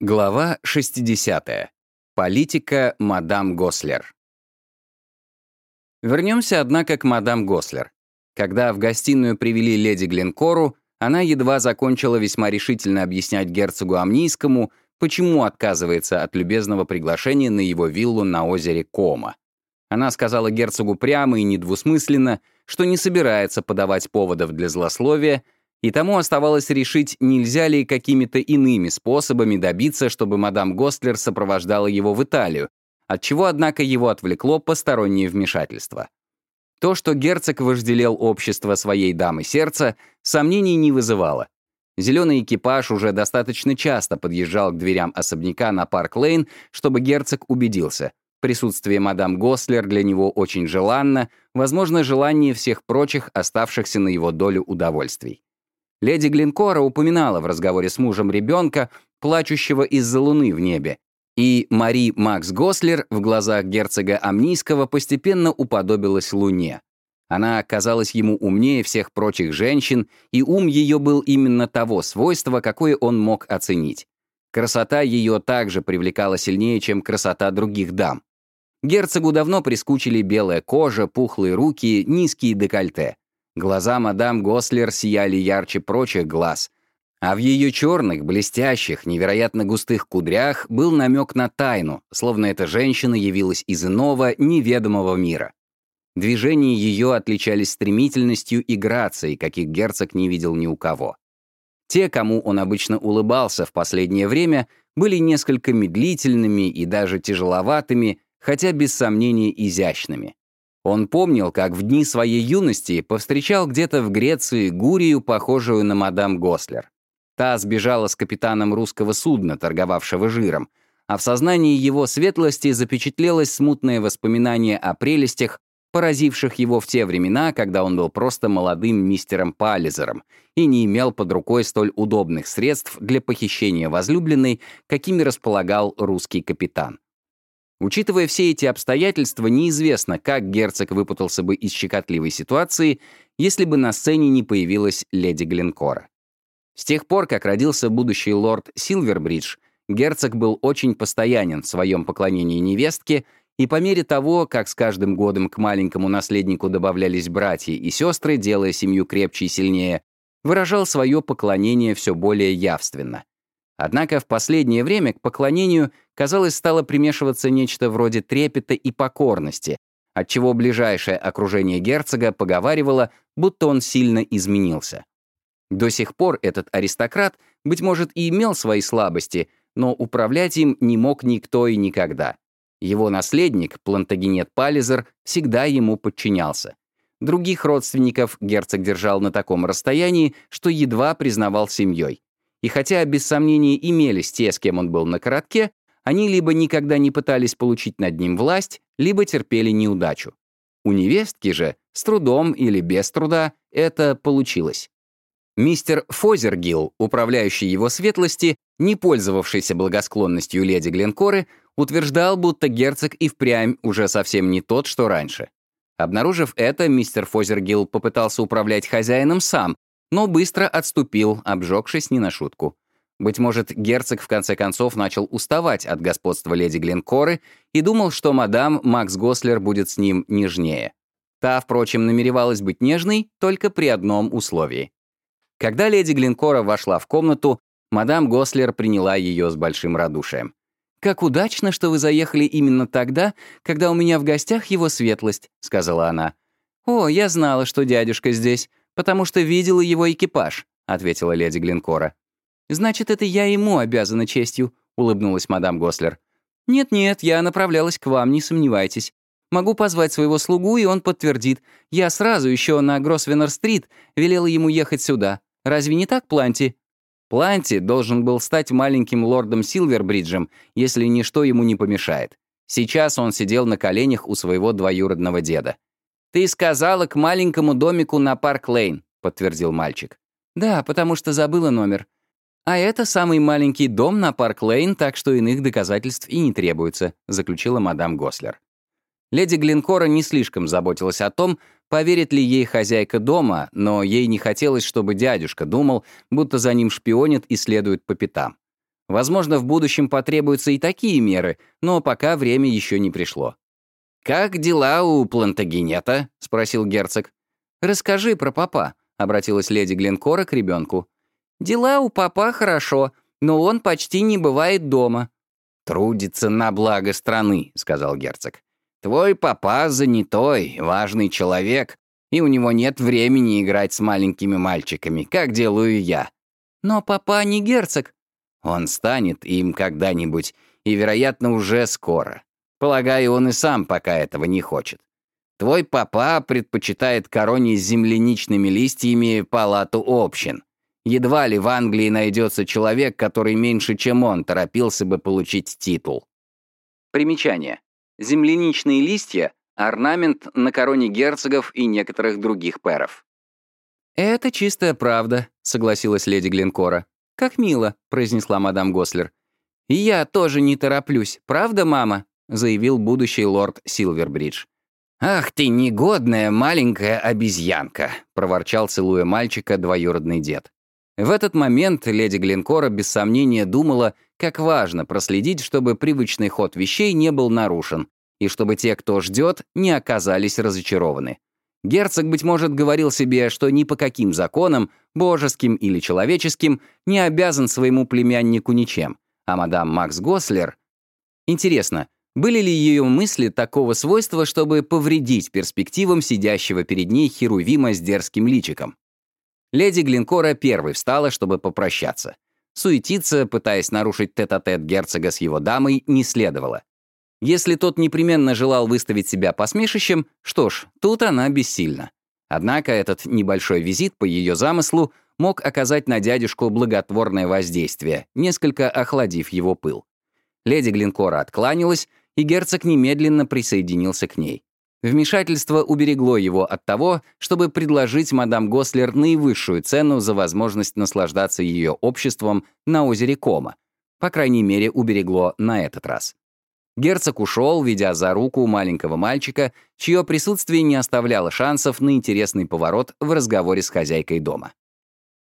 Глава 60. Политика мадам Гослер. Вернемся, однако, к мадам Гослер. Когда в гостиную привели леди Гленкору, она едва закончила весьма решительно объяснять герцогу Амнийскому, почему отказывается от любезного приглашения на его виллу на озере Кома. Она сказала герцогу прямо и недвусмысленно, что не собирается подавать поводов для злословия, и тому оставалось решить, нельзя ли какими-то иными способами добиться, чтобы мадам Гослер сопровождала его в Италию, от чего, однако, его отвлекло постороннее вмешательство. То, что герцог вожделел общество своей дамы сердца, сомнений не вызывало. Зеленый экипаж уже достаточно часто подъезжал к дверям особняка на Парк-Лейн, чтобы герцог убедился. Присутствие мадам Гослер для него очень желанно, возможно, желаннее всех прочих оставшихся на его долю удовольствий. Леди Глинкора упоминала в разговоре с мужем ребенка, плачущего из-за луны в небе, и Мари Макс Гослер в глазах герцога Амнийского постепенно уподобилась луне. Она оказалась ему умнее всех прочих женщин, и ум ее был именно того свойства, какое он мог оценить. Красота ее также привлекала сильнее, чем красота других дам. Герцогу давно прискучили белая кожа, пухлые руки, низкие декольте. Глаза мадам Гослер сияли ярче прочих глаз, а в ее черных, блестящих, невероятно густых кудрях был намек на тайну, словно эта женщина явилась из иного, неведомого мира. Движения ее отличались стремительностью и грацией, каких герцог не видел ни у кого. Те, кому он обычно улыбался в последнее время, были несколько медлительными и даже тяжеловатыми, хотя без сомнения изящными. Он помнил, как в дни своей юности повстречал где-то в Греции Гурию, похожую на мадам Гослер. Та сбежала с капитаном русского судна, торговавшего жиром, а в сознании его светлости запечатлелось смутное воспоминание о прелестях, поразивших его в те времена, когда он был просто молодым мистером Паллизером и не имел под рукой столь удобных средств для похищения возлюбленной, какими располагал русский капитан. Учитывая все эти обстоятельства, неизвестно, как герцог выпутался бы из щекотливой ситуации, если бы на сцене не появилась леди Гленкора. С тех пор, как родился будущий лорд Силвербридж, герцог был очень постоянен в своем поклонении невестке, и по мере того, как с каждым годом к маленькому наследнику добавлялись братья и сестры, делая семью крепче и сильнее, выражал свое поклонение все более явственно. Однако в последнее время к поклонению, казалось, стало примешиваться нечто вроде трепета и покорности, отчего ближайшее окружение герцога поговаривало, будто он сильно изменился. До сих пор этот аристократ, быть может, и имел свои слабости, но управлять им не мог никто и никогда. Его наследник, Плантагенет Пализер, всегда ему подчинялся. Других родственников герцог держал на таком расстоянии, что едва признавал семьей. И хотя, без сомнения, имелись те, с кем он был на коротке, они либо никогда не пытались получить над ним власть, либо терпели неудачу. У невестки же, с трудом или без труда, это получилось. Мистер Фозергилл, управляющий его светлости, не пользовавшийся благосклонностью леди Гленкоры, утверждал, будто герцог и впрямь уже совсем не тот, что раньше. Обнаружив это, мистер Фозергилл попытался управлять хозяином сам, но быстро отступил, обжегшись не на шутку. Быть может, герцог в конце концов начал уставать от господства леди Гленкоры и думал, что мадам Макс Гослер будет с ним нежнее. Та, впрочем, намеревалась быть нежной только при одном условии. Когда леди Гленкора вошла в комнату, мадам Гослер приняла ее с большим радушием. «Как удачно, что вы заехали именно тогда, когда у меня в гостях его светлость», — сказала она. «О, я знала, что дядюшка здесь потому что видела его экипаж», — ответила леди Глинкора. «Значит, это я ему обязана честью», — улыбнулась мадам Гослер. «Нет-нет, я направлялась к вам, не сомневайтесь. Могу позвать своего слугу, и он подтвердит. Я сразу еще на Гросвеннер-стрит велела ему ехать сюда. Разве не так, Планти?» Планти должен был стать маленьким лордом Силвербриджем, если ничто ему не помешает. Сейчас он сидел на коленях у своего двоюродного деда. «Ты сказала к маленькому домику на Парк-Лейн», — подтвердил мальчик. «Да, потому что забыла номер. А это самый маленький дом на Парк-Лейн, так что иных доказательств и не требуется», — заключила мадам Гослер. Леди Гленкора не слишком заботилась о том, поверит ли ей хозяйка дома, но ей не хотелось, чтобы дядюшка думал, будто за ним шпионит и следует по пятам. Возможно, в будущем потребуются и такие меры, но пока время еще не пришло. «Как дела у Плантагенета?» — спросил герцог. «Расскажи про папа», — обратилась леди Гленкора к ребенку. «Дела у папа хорошо, но он почти не бывает дома». «Трудится на благо страны», — сказал герцог. «Твой папа занятой, важный человек, и у него нет времени играть с маленькими мальчиками, как делаю я». «Но папа не герцог». «Он станет им когда-нибудь, и, вероятно, уже скоро. Полагаю, он и сам пока этого не хочет. Твой папа предпочитает короне с земляничными листьями палату общин. Едва ли в Англии найдется человек, который меньше, чем он, торопился бы получить титул. Примечание. Земляничные листья — орнамент на короне герцогов и некоторых других пэров. «Это чистая правда», — согласилась леди Глинкора. «Как мило», — произнесла мадам Гослер. «И я тоже не тороплюсь, правда, мама?» — заявил будущий лорд Силвербридж. «Ах ты негодная маленькая обезьянка!» — проворчал, целуя мальчика, двоюродный дед. В этот момент леди Глинкора без сомнения думала, как важно проследить, чтобы привычный ход вещей не был нарушен, и чтобы те, кто ждет, не оказались разочарованы. Герцог, быть может, говорил себе, что ни по каким законам, божеским или человеческим, не обязан своему племяннику ничем, а мадам Макс Гослер... Интересно, были ли ее мысли такого свойства, чтобы повредить перспективам сидящего перед ней Херувима с дерзким личиком? Леди Глинкора первой встала, чтобы попрощаться. Суетиться, пытаясь нарушить тет-а-тет -тет герцога с его дамой, не следовало. Если тот непременно желал выставить себя посмешищем, что ж, тут она бессильна. Однако этот небольшой визит по ее замыслу мог оказать на дядюшку благотворное воздействие, несколько охладив его пыл. Леди Глинкора откланялась, и герцог немедленно присоединился к ней. Вмешательство уберегло его от того, чтобы предложить мадам Гослер наивысшую цену за возможность наслаждаться ее обществом на озере Кома. По крайней мере, уберегло на этот раз. Герцог ушел, ведя за руку маленького мальчика, чье присутствие не оставляло шансов на интересный поворот в разговоре с хозяйкой дома.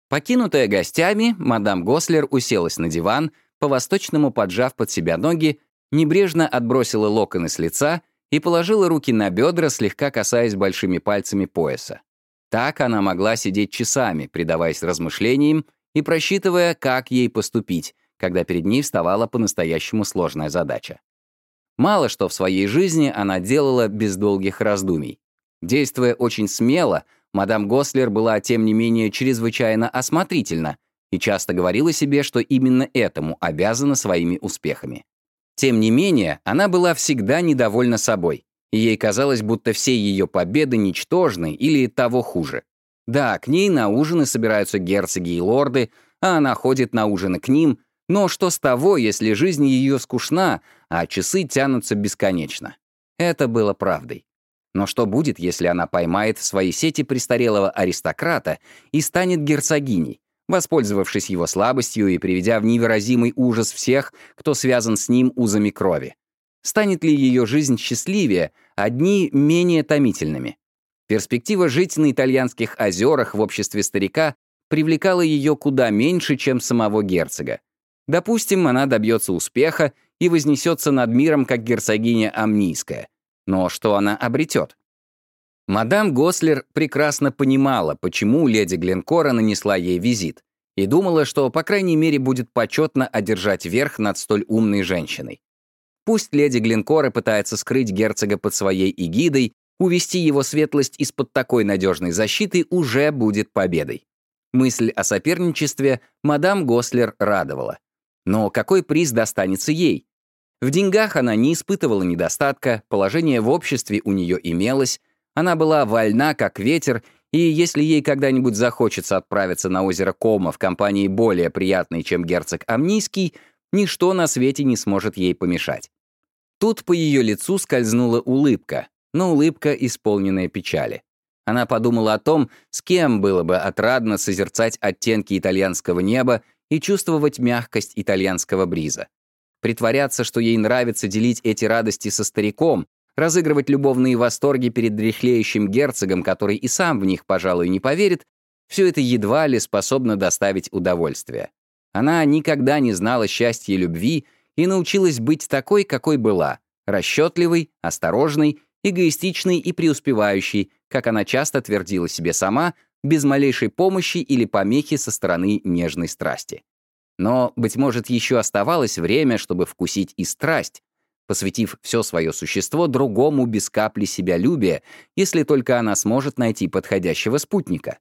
Покинутая гостями, мадам Гослер уселась на диван, по-восточному поджав под себя ноги небрежно отбросила локоны с лица и положила руки на бедра, слегка касаясь большими пальцами пояса. Так она могла сидеть часами, предаваясь размышлениям и просчитывая, как ей поступить, когда перед ней вставала по-настоящему сложная задача. Мало что в своей жизни она делала без долгих раздумий. Действуя очень смело, мадам Гослер была, тем не менее, чрезвычайно осмотрительна и часто говорила себе, что именно этому обязана своими успехами. Тем не менее, она была всегда недовольна собой, и ей казалось, будто все ее победы ничтожны или того хуже. Да, к ней на ужины собираются герцоги и лорды, а она ходит на ужины к ним, но что с того, если жизнь ее скучна, а часы тянутся бесконечно? Это было правдой. Но что будет, если она поймает в своей сети престарелого аристократа и станет герцогиней? Воспользовавшись его слабостью и приведя в невыразимый ужас всех, кто связан с ним узами крови. Станет ли ее жизнь счастливее, одни менее томительными? Перспектива жить на итальянских озерах в обществе старика привлекала ее куда меньше, чем самого герцога. Допустим, она добьется успеха и вознесется над миром, как герцогиня Амнийская. Но что она обретет? Мадам Гослер прекрасно понимала, почему леди Гленкора нанесла ей визит, и думала, что, по крайней мере, будет почетно одержать верх над столь умной женщиной. Пусть леди Гленкора пытается скрыть герцога под своей эгидой, увести его светлость из-под такой надежной защиты уже будет победой. Мысль о соперничестве мадам Гослер радовала. Но какой приз достанется ей? В деньгах она не испытывала недостатка, положение в обществе у нее имелось, она была вольна, как ветер, и если ей когда-нибудь захочется отправиться на озеро Кома в компании более приятной, чем герцог Амнийский, ничто на свете не сможет ей помешать. Тут по ее лицу скользнула улыбка, но улыбка, исполненная печали. Она подумала о том, с кем было бы отрадно созерцать оттенки итальянского неба и чувствовать мягкость итальянского бриза. Притворяться, что ей нравится делить эти радости со стариком, разыгрывать любовные восторги перед дряхлеющим герцогом, который и сам в них, пожалуй, не поверит, все это едва ли способно доставить удовольствие. Она никогда не знала счастья и любви и научилась быть такой, какой была, расчетливой, осторожной, эгоистичной и преуспевающей, как она часто твердила себе сама, без малейшей помощи или помехи со стороны нежной страсти. Но, быть может, еще оставалось время, чтобы вкусить и страсть, посвятив все свое существо другому без капли себялюбия, если только она сможет найти подходящего спутника.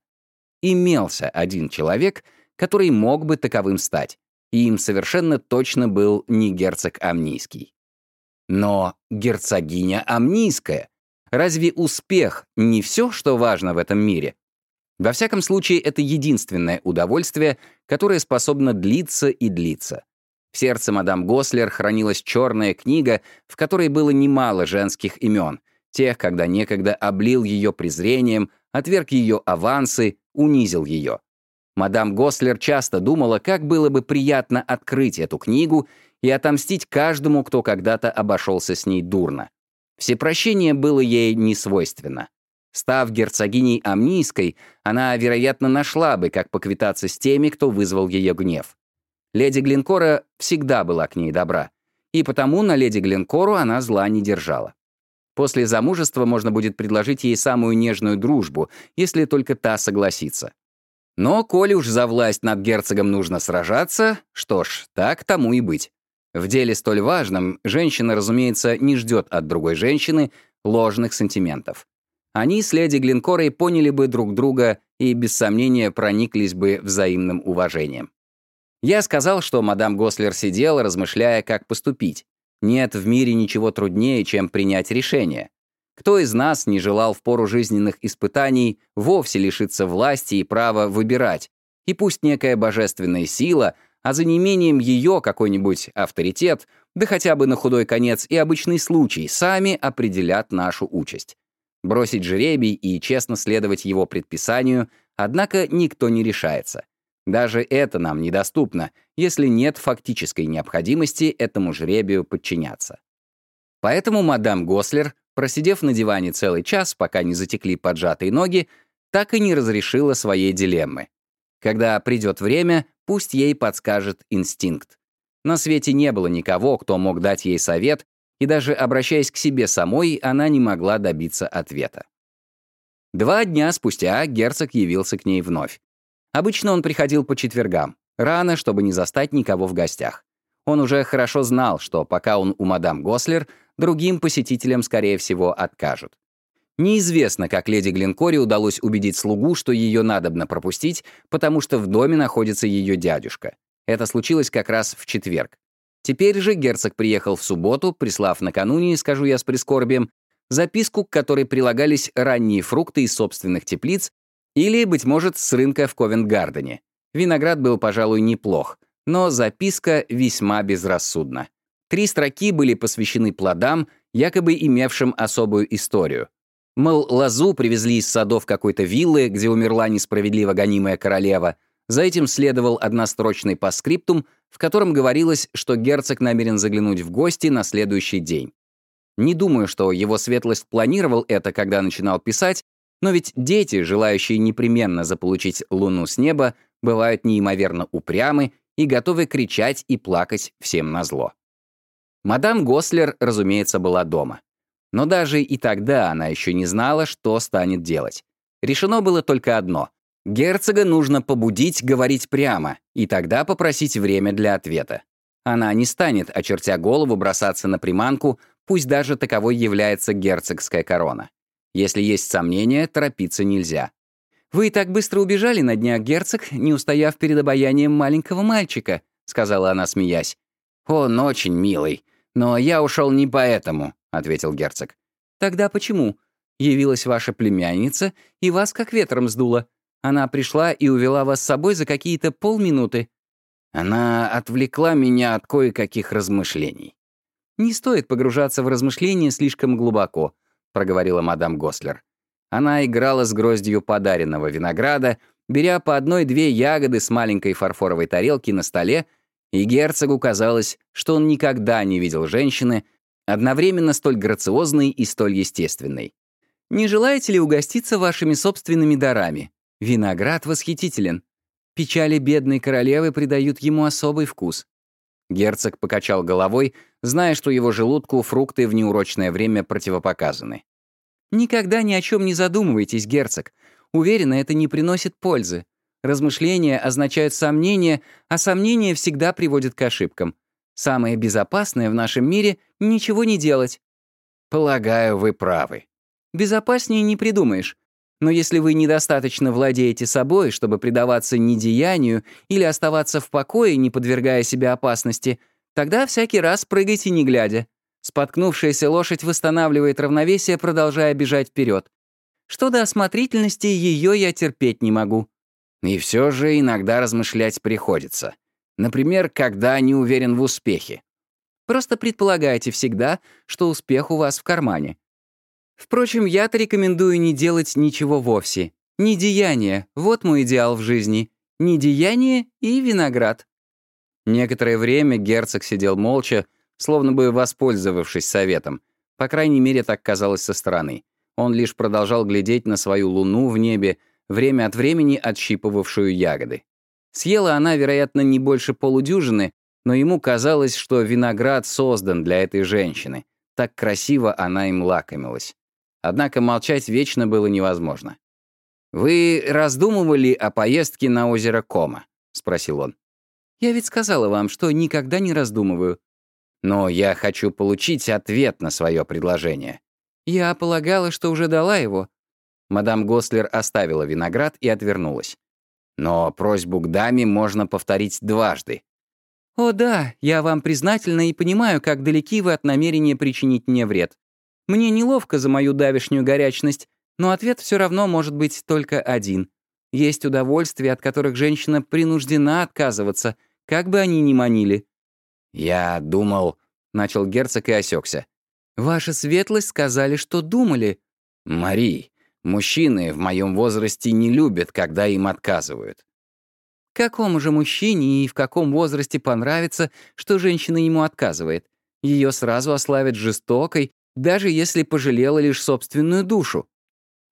Имелся один человек, который мог бы таковым стать, и им совершенно точно был не герцог Амнийский. Но герцогиня Амнийская, разве успех не все, что важно в этом мире? Во всяком случае, это единственное удовольствие, которое способно длиться и длиться. В сердце мадам Гослер хранилась черная книга, в которой было немало женских имен, тех, когда некогда облил ее презрением, отверг ее авансы, унизил ее. Мадам Гослер часто думала, как было бы приятно открыть эту книгу и отомстить каждому, кто когда-то обошелся с ней дурно. Всепрощение было ей не свойственно. Став герцогиней Амнийской, она, вероятно, нашла бы, как поквитаться с теми, кто вызвал ее гнев. Леди Глинкора всегда была к ней добра, и потому на леди Глинкору она зла не держала. После замужества можно будет предложить ей самую нежную дружбу, если только та согласится. Но, коли уж за власть над герцогом нужно сражаться, что ж, так тому и быть. В деле столь важном женщина, разумеется, не ждет от другой женщины ложных сантиментов. Они с леди Глинкорой поняли бы друг друга и, без сомнения, прониклись бы взаимным уважением. Я сказал, что мадам Гослер сидела, размышляя, как поступить. Нет в мире ничего труднее, чем принять решение. Кто из нас не желал в пору жизненных испытаний вовсе лишиться власти и права выбирать? И пусть некая божественная сила, а за неимением ее какой-нибудь авторитет, да хотя бы на худой конец и обычный случай, сами определят нашу участь. Бросить жеребий и честно следовать его предписанию, однако никто не решается. Даже это нам недоступно, если нет фактической необходимости этому жребию подчиняться. Поэтому мадам Гослер, просидев на диване целый час, пока не затекли поджатые ноги, так и не разрешила своей дилеммы. Когда придет время, пусть ей подскажет инстинкт. На свете не было никого, кто мог дать ей совет, и даже обращаясь к себе самой, она не могла добиться ответа. Два дня спустя герцог явился к ней вновь. Обычно он приходил по четвергам, рано, чтобы не застать никого в гостях. Он уже хорошо знал, что пока он у мадам Гослер, другим посетителям, скорее всего, откажут. Неизвестно, как леди Глинкоре удалось убедить слугу, что ее надобно пропустить, потому что в доме находится ее дядюшка. Это случилось как раз в четверг. Теперь же герцог приехал в субботу, прислав накануне, скажу я с прискорбием, записку, к которой прилагались ранние фрукты из собственных теплиц или, быть может, с рынка в Ковент-Гардене. Виноград был, пожалуй, неплох, но записка весьма безрассудна. Три строки были посвящены плодам, якобы имевшим особую историю. Мол, лозу привезли из садов какой-то виллы, где умерла несправедливо гонимая королева — за этим следовал однострочный паскриптум, в котором говорилось, что герцог намерен заглянуть в гости на следующий день. Не думаю, что его светлость планировал это, когда начинал писать, но ведь дети, желающие непременно заполучить луну с неба, бывают неимоверно упрямы и готовы кричать и плакать всем назло. Мадам Гослер, разумеется, была дома. Но даже и тогда она еще не знала, что станет делать. Решено было только одно Герцога нужно побудить говорить прямо, и тогда попросить время для ответа. Она не станет, очертя голову, бросаться на приманку, пусть даже таковой является герцогская корона. Если есть сомнения, торопиться нельзя. «Вы так быстро убежали на днях, герцог, не устояв перед обаянием маленького мальчика», — сказала она, смеясь. «Он очень милый, но я ушел не поэтому», — ответил герцог. «Тогда почему? Явилась ваша племянница, и вас как ветром сдуло. Она пришла и увела вас с собой за какие-то полминуты. Она отвлекла меня от кое-каких размышлений. «Не стоит погружаться в размышления слишком глубоко», — проговорила мадам Гослер. Она играла с гроздью подаренного винограда, беря по одной-две ягоды с маленькой фарфоровой тарелки на столе, и герцогу казалось, что он никогда не видел женщины, одновременно столь грациозной и столь естественной. «Не желаете ли угоститься вашими собственными дарами?» Виноград восхитителен. Печали бедной королевы придают ему особый вкус. Герцог покачал головой, зная, что его желудку фрукты в неурочное время противопоказаны. «Никогда ни о чем не задумывайтесь, герцог. Уверена, это не приносит пользы. Размышления означают сомнения, а сомнения всегда приводят к ошибкам. Самое безопасное в нашем мире — ничего не делать». «Полагаю, вы правы». «Безопаснее не придумаешь. Но если вы недостаточно владеете собой, чтобы предаваться недеянию или оставаться в покое, не подвергая себя опасности, тогда всякий раз прыгайте не глядя. Споткнувшаяся лошадь восстанавливает равновесие, продолжая бежать вперед. Что до осмотрительности, ее я терпеть не могу. И все же иногда размышлять приходится. Например, когда не уверен в успехе. Просто предполагайте всегда, что успех у вас в кармане. Впрочем, я-то рекомендую не делать ничего вовсе. Недеяние — вот мой идеал в жизни. Недеяние и виноград. Некоторое время герцог сидел молча, словно бы воспользовавшись советом. По крайней мере, так казалось со стороны. Он лишь продолжал глядеть на свою луну в небе, время от времени отщипывавшую ягоды. Съела она, вероятно, не больше полудюжины, но ему казалось, что виноград создан для этой женщины. Так красиво она им лакомилась. Однако молчать вечно было невозможно. «Вы раздумывали о поездке на озеро Кома?» — спросил он. «Я ведь сказала вам, что никогда не раздумываю». «Но я хочу получить ответ на свое предложение». «Я полагала, что уже дала его». Мадам Гослер оставила виноград и отвернулась. «Но просьбу к даме можно повторить дважды». «О да, я вам признательна и понимаю, как далеки вы от намерения причинить мне вред. Мне неловко за мою давешнюю горячность, но ответ все равно может быть только один. Есть удовольствия, от которых женщина принуждена отказываться, как бы они ни манили. «Я думал...» — начал герцог и осекся. «Ваша светлость сказали, что думали». «Мари, мужчины в моем возрасте не любят, когда им отказывают». Какому же мужчине и в каком возрасте понравится, что женщина ему отказывает? Ее сразу ославят жестокой, даже если пожалела лишь собственную душу.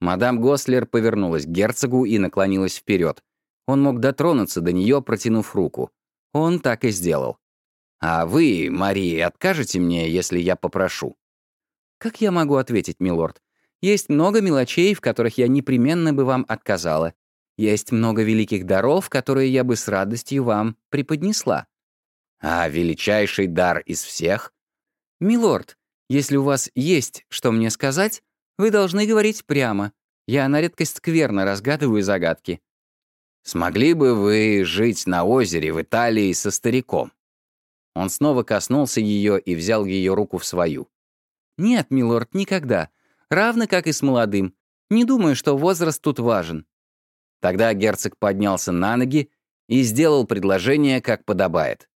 Мадам Гослер повернулась к герцогу и наклонилась вперед. Он мог дотронуться до нее, протянув руку. Он так и сделал. «А вы, Мария, откажете мне, если я попрошу?» «Как я могу ответить, милорд? Есть много мелочей, в которых я непременно бы вам отказала. Есть много великих даров, которые я бы с радостью вам преподнесла». «А величайший дар из всех?» «Милорд, если у вас есть что мне сказать, вы должны говорить прямо. Я на редкость скверно разгадываю загадки». «Смогли бы вы жить на озере в Италии со стариком?» Он снова коснулся ее и взял ее руку в свою. «Нет, милорд, никогда. Равно как и с молодым. Не думаю, что возраст тут важен». Тогда герцог поднялся на ноги и сделал предложение, как подобает.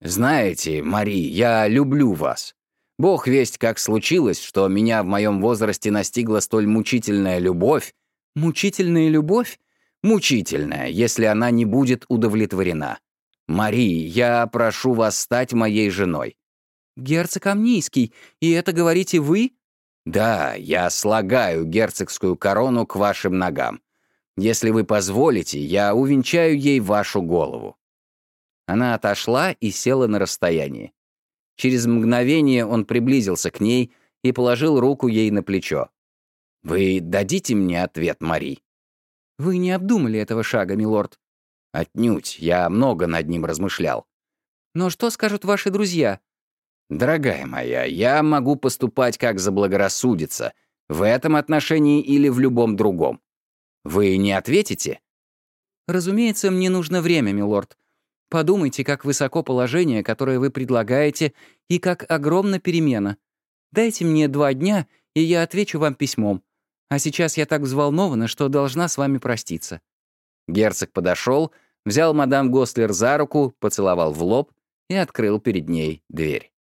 «Знаете, Мари, я люблю вас. Бог весть, как случилось, что меня в моем возрасте настигла столь мучительная любовь. Мучительная любовь? Мучительная, если она не будет удовлетворена. Мари, я прошу вас стать моей женой. Герцог Амнийский, и это говорите вы? Да, я слагаю герцогскую корону к вашим ногам. Если вы позволите, я увенчаю ей вашу голову. Она отошла и села на расстоянии. Через мгновение он приблизился к ней и положил руку ей на плечо. «Вы дадите мне ответ, Мари?» «Вы не обдумали этого шага, милорд?» «Отнюдь, я много над ним размышлял». «Но что скажут ваши друзья?» «Дорогая моя, я могу поступать как заблагорассудится, в этом отношении или в любом другом. Вы не ответите?» «Разумеется, мне нужно время, милорд. Подумайте, как высоко положение, которое вы предлагаете, и как огромна перемена. Дайте мне два дня, и я отвечу вам письмом. А сейчас я так взволнована, что должна с вами проститься». Герцог подошел, взял мадам Гослер за руку, поцеловал в лоб и открыл перед ней дверь.